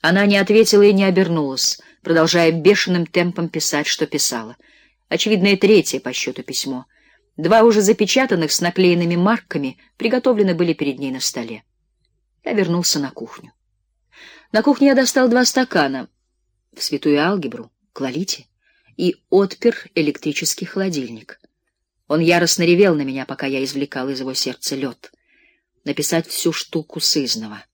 Она не ответила и не обернулась, продолжая бешеным темпом писать, что писала. Очевидно, третье по счету письмо. Два уже запечатанных с наклеенными марками приготовлены были перед ней на столе. Я вернулся на кухню. На кухне я достал два стакана в святую алгебру, клалите, и отпер электрический холодильник. Он яростно ревел на меня, пока я извлекал из его сердца лед. Написать всю штуку сызного.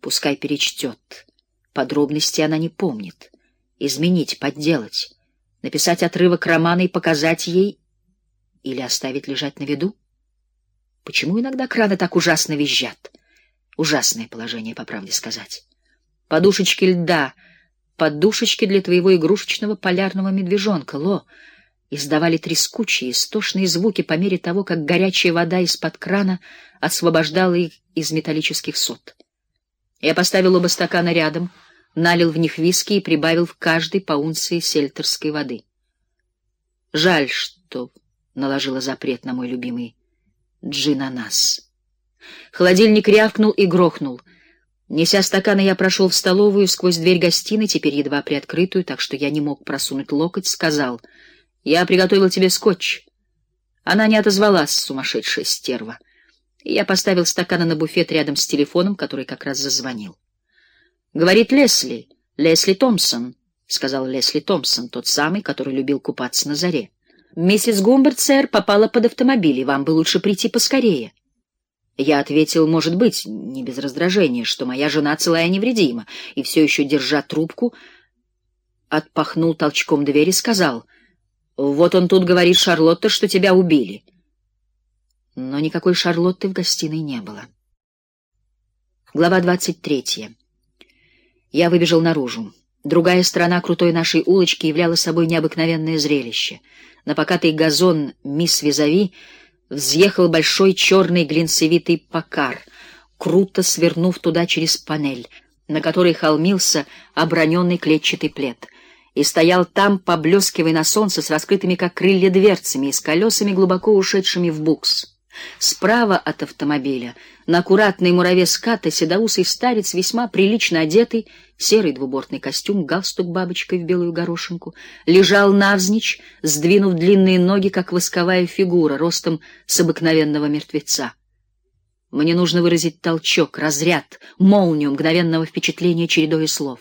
Пускай перечтет. Подробности она не помнит. Изменить, подделать. Написать отрывок романа и показать ей или оставить лежать на виду? Почему иногда краны так ужасно визжат? Ужасное положение, по правде сказать. Подушечки льда, подушечки для твоего игрушечного полярного медвежонка, Ло, издавали трескучие, истошные звуки по мере того, как горячая вода из-под крана освобождала их из металлических сот. Я поставил оба стакана рядом, налил в них виски и прибавил в каждый по унции сельтерской воды. Жаль, что наложила запрет на мой любимый джин-анас. Холодильник рявкнул и грохнул. Неся стаканы, я прошел в столовую сквозь дверь гостиной, теперь едва приоткрытую, так что я не мог просунуть локоть, сказал: "Я приготовил тебе скотч". Она не отозвалась, сумасшедшая стерва. Я поставил стаканы на буфет рядом с телефоном, который как раз зазвонил. Говорит Лесли, Лесли Томпсон, сказал Лесли Томпсон, тот самый, который любил купаться на заре. Миссис Гумберт, сэр, попала под автомобиль, и вам бы лучше прийти поскорее. Я ответил, может быть, не без раздражения, что моя жена целая и невредима, и все еще держа трубку, отпахнул толчком дверь и сказал: "Вот он тут говорит Шарлотта, что тебя убили". Но никакой Шарлотты в гостиной не было. Глава двадцать третья. Я выбежал наружу. Другая сторона крутой нашей улочки являла собой необыкновенное зрелище. На покатый газон мисс Визави взъехал большой черный глинцевитый покар, круто свернув туда через панель, на которой холмился оброненный клетчатый плед, и стоял там, поблескивая на солнце с раскрытыми как крылья дверцами и с колесами глубоко ушедшими в букс. Справа от автомобиля, на аккуратной мураве ската, седоусый старец, весьма прилично одетый, серый двубортный костюм, галстук бабочкой в белую горошинку, лежал навзничь, сдвинув длинные ноги, как восковая фигура, ростом с обыкновенного мертвеца. Мне нужно выразить толчок, разряд, молнию мгновенного впечатления чередой слов.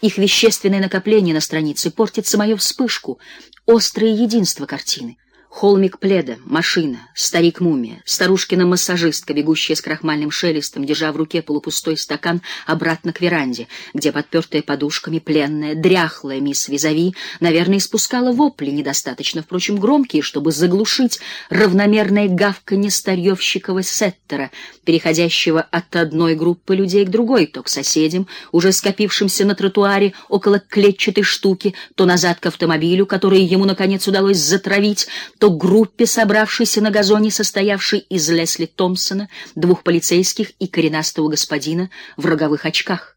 Их вещественное накопление на странице портит самую вспышку, острое единство картины. Холмик пледа, машина, старик-мумия, старушкина-массажистка, бегущая с крахмальным шелестом, держа в руке полупустой стакан обратно к веранде, где подпертая подушками пленная, дряхлая мисс Визави, наверное, испускала вопли, недостаточно, впрочем, громкие, чтобы заглушить равномерное гавканье старьевщикова сеттера, переходящего от одной группы людей к другой, то к соседям, уже скопившимся на тротуаре около клетчатой штуки, то назад к автомобилю, который ему наконец удалось затравить, то группе, собравшейся на газоне, состоявшей из Лесли Томпсона, двух полицейских и коренастого господина в роговых очках.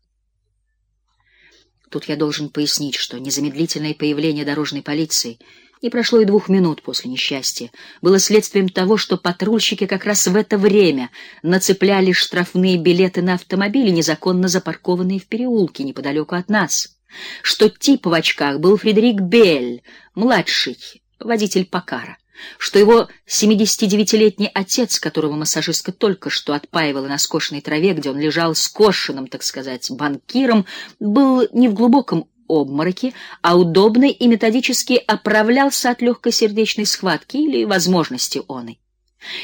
Тут я должен пояснить, что незамедлительное появление дорожной полиции не прошло и двух минут после несчастья, было следствием того, что патрульщики как раз в это время нацепляли штрафные билеты на автомобили, незаконно запаркованные в переулке неподалеку от нас, что тип в очках был Фредерик Бель, младший, водитель Покара, что его 79-летний отец, которого массажистка только что отпаивала на скошенной траве, где он лежал скошенным, так сказать, банкиром, был не в глубоком обмороке, а удобно и методически оправлялся от легкой сердечной схватки или возможности оной.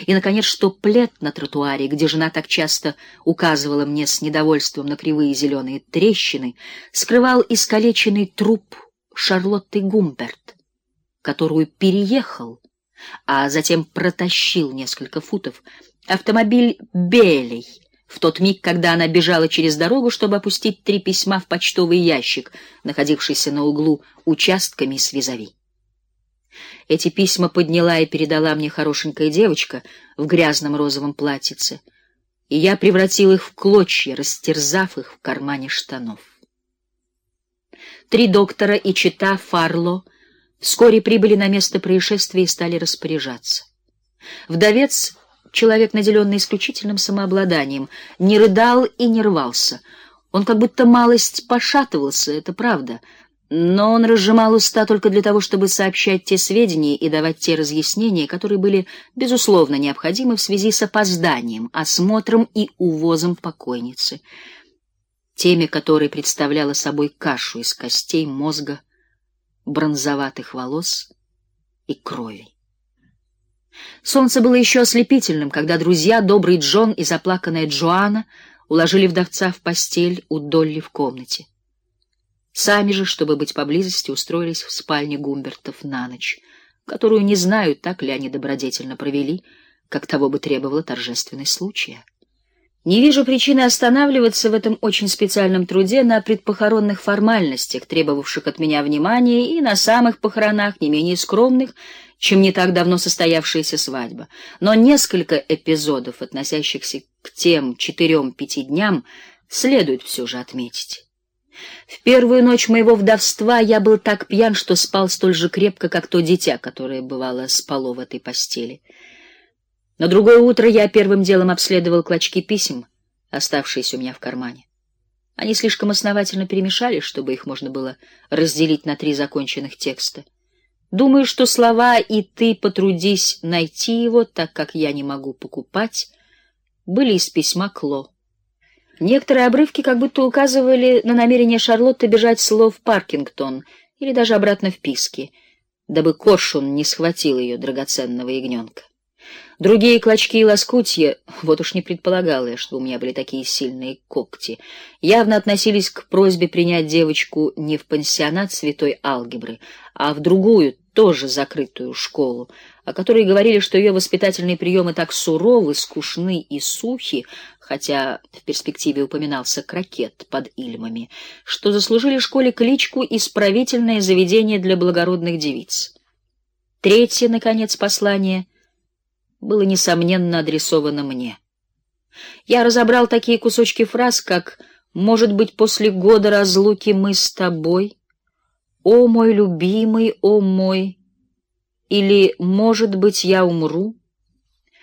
И наконец, что плед на тротуаре, где жена так часто указывала мне с недовольством на кривые зеленые трещины, скрывал искалеченный труп Шарлотты Гумберт которую переехал, а затем протащил несколько футов автомобиль Белей в тот миг, когда она бежала через дорогу, чтобы опустить три письма в почтовый ящик, находившийся на углу участка мисс Визави. Эти письма подняла и передала мне хорошенькая девочка в грязном розовом платьице, и я превратил их в клочья, растерзав их в кармане штанов. Три доктора и чита Фарло Вскоре прибыли на место происшествия и стали распоряжаться. Вдовец, человек, наделенный исключительным самообладанием, не рыдал и не рвался. Он как будто малость пошатывался, это правда, но он разжимал уста только для того, чтобы сообщать те сведения и давать те разъяснения, которые были безусловно необходимы в связи с опозданием, осмотром и увозом покойницы, теме которой представляла собой кашу из костей, мозга, бронзоватых волос и крови. Солнце было еще ослепительным, когда друзья, добрый Джон и заплаканная Джоанна уложили вдовца в постель у Долли в комнате. Сами же, чтобы быть поблизости, устроились в спальне Гумбертов на ночь, которую не знаю, так ли они добродетельно провели, как того бы требовало торжественный случай. Не вижу причины останавливаться в этом очень специальном труде на предпохоронных формальностях, требовавших от меня внимания, и на самых похоронах, не менее скромных, чем не так давно состоявшаяся свадьба. Но несколько эпизодов, относящихся к тем четырем-пяти дням, следует все же отметить. В первую ночь моего вдовства я был так пьян, что спал столь же крепко, как то дитя, которое бывало спало в этой постели. На другое утро я первым делом обследовал клочки писем, оставшиеся у меня в кармане. Они слишком основательно перемешались, чтобы их можно было разделить на три законченных текста. Думаю, что слова «и ты потрудись найти его, так как я не могу покупать» были из письма Кло. Некоторые обрывки как будто указывали на намерение Шарлотты бежать слов в Паркингтон или даже обратно в Писки, дабы коршун не схватил ее драгоценного ягненка. Другие клочки и лоскутья, вот уж не предполагала я, что у меня были такие сильные когти, явно относились к просьбе принять девочку не в пансионат святой алгебры, а в другую, тоже закрытую школу, о которой говорили, что ее воспитательные приемы так суровы, скучны и сухи, хотя в перспективе упоминался крокет под Ильмами, что заслужили школе кличку «Исправительное заведение для благородных девиц». Третье, наконец, послание было несомненно адресовано мне. Я разобрал такие кусочки фраз, как «Может быть, после года разлуки мы с тобой», «О мой любимый, о мой», или «Может быть, я умру»,